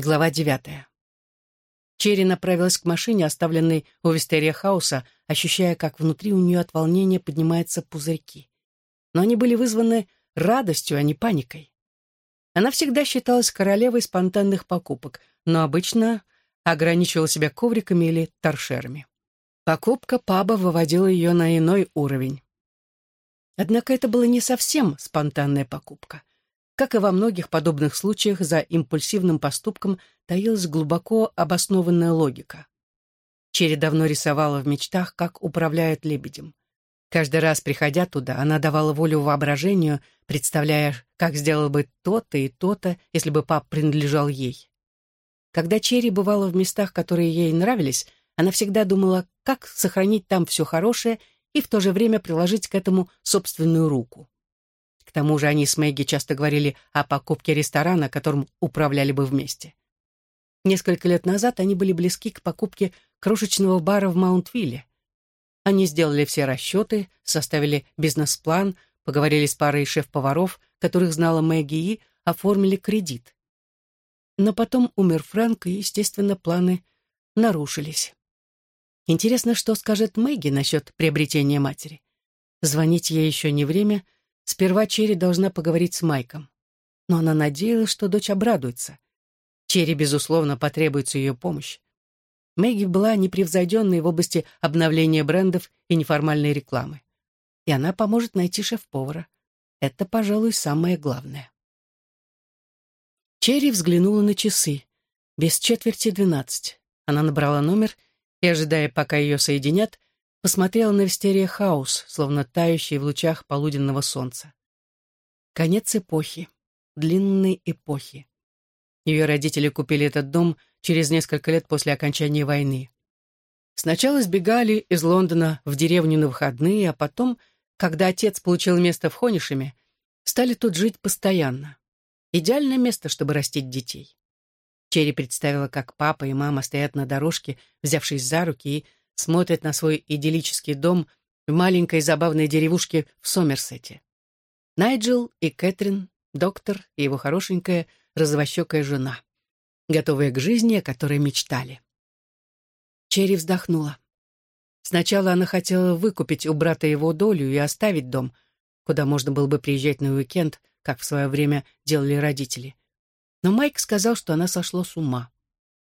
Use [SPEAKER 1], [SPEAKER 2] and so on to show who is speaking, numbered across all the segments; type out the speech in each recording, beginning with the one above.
[SPEAKER 1] Глава девятая. Черри направилась к машине, оставленной у Вистерия Хауса, ощущая, как внутри у нее от волнения поднимаются пузырьки. Но они были вызваны радостью, а не паникой. Она всегда считалась королевой спонтанных покупок, но обычно ограничивала себя ковриками или торшерами. Покупка паба выводила ее на иной уровень. Однако это была не совсем спонтанная покупка. Как и во многих подобных случаях, за импульсивным поступком таилась глубоко обоснованная логика. Черри давно рисовала в мечтах, как управляет лебедем. Каждый раз, приходя туда, она давала волю воображению, представляя, как сделала бы то-то и то-то, если бы пап принадлежал ей. Когда Черри бывала в местах, которые ей нравились, она всегда думала, как сохранить там все хорошее и в то же время приложить к этому собственную руку. К тому же они с Мэгги часто говорили о покупке ресторана, которым управляли бы вместе. Несколько лет назад они были близки к покупке крошечного бара в Маунтвилле. Они сделали все расчеты, составили бизнес-план, поговорили с парой шеф-поваров, которых знала Мэгги, и оформили кредит. Но потом умер Фрэнк, и, естественно, планы нарушились. Интересно, что скажет Мэгги насчет приобретения матери. Звонить ей еще не время — Сперва Черри должна поговорить с Майком. Но она надеялась, что дочь обрадуется. Черри, безусловно, потребуется ее помощь. Мэгги была непревзойденной в области обновления брендов и неформальной рекламы. И она поможет найти шеф-повара. Это, пожалуй, самое главное. Черри взглянула на часы. Без четверти двенадцать. Она набрала номер и, ожидая, пока ее соединят, посмотрела на Вестерия Хаус, словно тающий в лучах полуденного солнца. Конец эпохи, длинной эпохи. Ее родители купили этот дом через несколько лет после окончания войны. Сначала сбегали из Лондона в деревню на выходные, а потом, когда отец получил место в Хонишеме, стали тут жить постоянно. Идеальное место, чтобы растить детей. Черри представила, как папа и мама стоят на дорожке, взявшись за руки, и смотрит на свой идиллический дом в маленькой забавной деревушке в Сомерсете. Найджел и Кэтрин, доктор и его хорошенькая розовощекая жена, готовые к жизни, о которой мечтали. Черри вздохнула. Сначала она хотела выкупить у брата его долю и оставить дом, куда можно было бы приезжать на уикенд, как в свое время делали родители. Но Майк сказал, что она сошла с ума.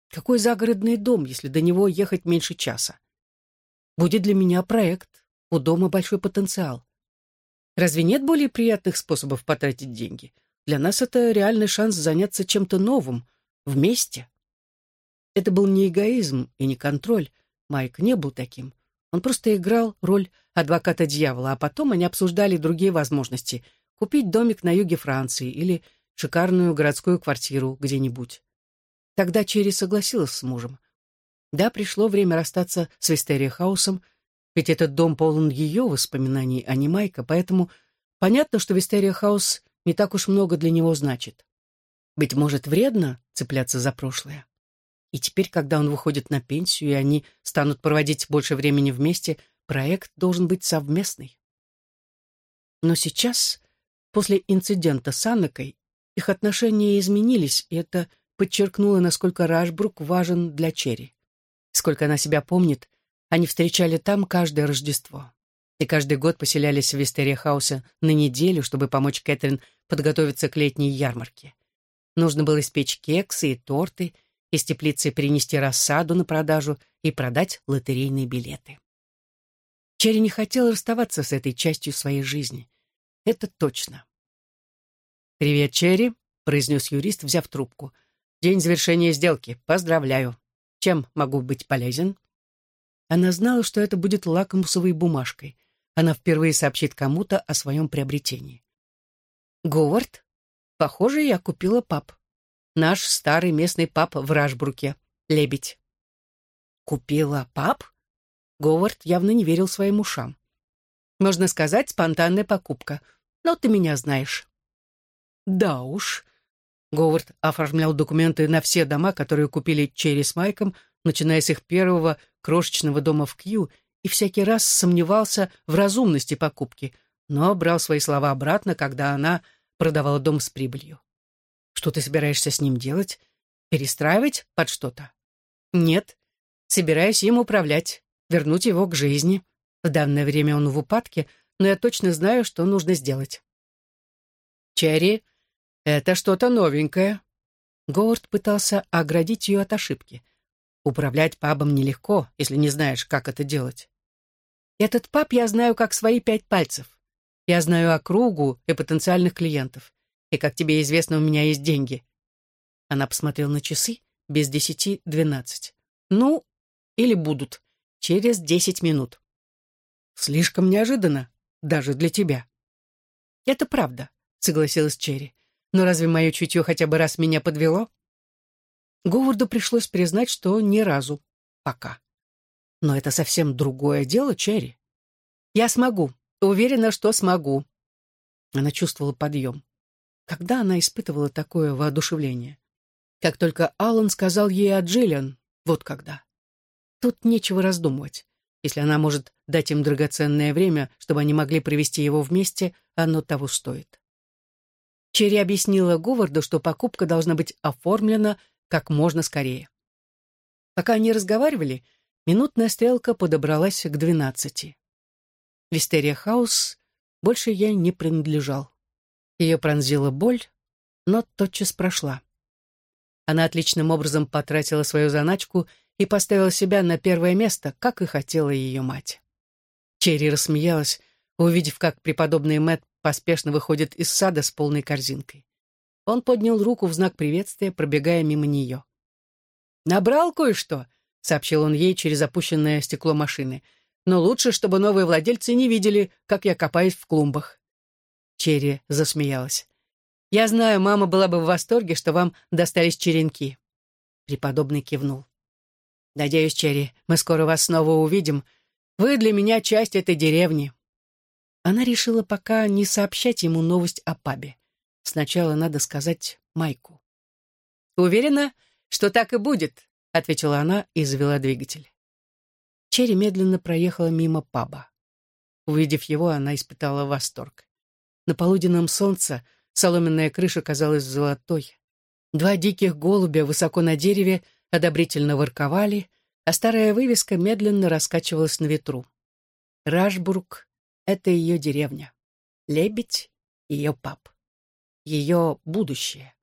[SPEAKER 1] Какой загородный дом, если до него ехать меньше часа? Будет для меня проект. У дома большой потенциал. Разве нет более приятных способов потратить деньги? Для нас это реальный шанс заняться чем-то новым, вместе. Это был не эгоизм и не контроль. Майк не был таким. Он просто играл роль адвоката дьявола, а потом они обсуждали другие возможности — купить домик на юге Франции или шикарную городскую квартиру где-нибудь. Тогда Черри согласилась с мужем — да, пришло время расстаться с Вистерия Хаусом, ведь этот дом полон ее воспоминаний, а не Майка, поэтому понятно, что Вистерия Хаус не так уж много для него значит. Быть может, вредно цепляться за прошлое. И теперь, когда он выходит на пенсию, и они станут проводить больше времени вместе, проект должен быть совместный. Но сейчас, после инцидента с Аннакой, их отношения изменились, и это подчеркнуло, насколько Рашбрук важен для Черри. Сколько она себя помнит, они встречали там каждое Рождество. И каждый год поселялись в Вистерия Хаусе на неделю, чтобы помочь Кэтрин подготовиться к летней ярмарке. Нужно было испечь кексы и торты, из теплицы принести рассаду на продажу и продать лотерейные билеты. Черри не хотела расставаться с этой частью своей жизни. Это точно. «Привет, Черри», — произнес юрист, взяв трубку. «День завершения сделки. Поздравляю». Чем могу быть полезен?» Она знала, что это будет лакмусовой бумажкой. Она впервые сообщит кому-то о своем приобретении. «Говард, похоже, я купила пап. Наш старый местный пап в Рашбруке. Лебедь». «Купила пап?» Говард явно не верил своим ушам. «Можно сказать, спонтанная покупка. Но ты меня знаешь». «Да уж», Говард оформлял документы на все дома, которые купили Черри с Майком, начиная с их первого крошечного дома в Кью, и всякий раз сомневался в разумности покупки, но брал свои слова обратно, когда она продавала дом с прибылью. «Что ты собираешься с ним делать?» Перестраивать под что-то? Нет. Собираюсь им управлять, вернуть его к жизни. В данное время он в упадке, но я точно знаю, что нужно сделать. Черри, это что-то новенькое. Говард пытался оградить ее от ошибки. Управлять пабом нелегко, если не знаешь, как это делать. Этот паб я знаю как свои пять пальцев. Я знаю округу и потенциальных клиентов. И, как тебе известно, у меня есть деньги. Она посмотрела на часы. Без десяти двенадцать. Ну, или будут. Через десять минут. Слишком неожиданно, даже для тебя. Это правда, согласилась Черри. Но разве мое чутье хотя бы раз меня подвело? Говарду пришлось признать, что ни разу. Пока. Но это совсем другое дело, Черри. Я смогу. Уверена, что смогу. Она чувствовала подъем. Когда она испытывала такое воодушевление? Как только Аллан сказал ей о Джиллиан, вот когда. Тут нечего раздумывать. Если она может дать им драгоценное время, чтобы они могли провести его вместе, оно того стоит. Черри объяснила Говарду, что покупка должна быть оформлена как можно скорее. Пока они разговаривали, минутная стрелка подобралась к двенадцати. Вистерия Хаус больше ей не принадлежал. Ее пронзила боль, но тотчас прошла. Она отличным образом потратила свою заначку и поставила себя на первое место, как и хотела ее мать. Черри рассмеялась, увидев, как преподобный Мэтт поспешно выходит из сада с полной корзинкой. Он поднял руку в знак приветствия, пробегая мимо нее. «Набрал кое-что», — сообщил он ей через опущенное стекло машины. «Но лучше, чтобы новые владельцы не видели, как я копаюсь в клумбах». Черри засмеялась. Я знаю, мама была бы в восторге, что вам достались черенки. Преподобный кивнул. Надеюсь, Черри, мы скоро вас снова увидим. Вы для меня часть этой деревни. Она решила пока не сообщать ему новость о пабе. Сначала надо сказать Майку. «Уверена, что так и будет», — ответила она и завела двигатель. Черри медленно проехала мимо паба. Увидев его, она испытала восторг. На полуденном солнце Соломенная крыша казалась золотой. Два диких голубя высоко на дереве одобрительно ворковали, а старая вывеска медленно раскачивалась на ветру. Рашбург — это ее деревня. Лебедь — ее пап. Ее будущее.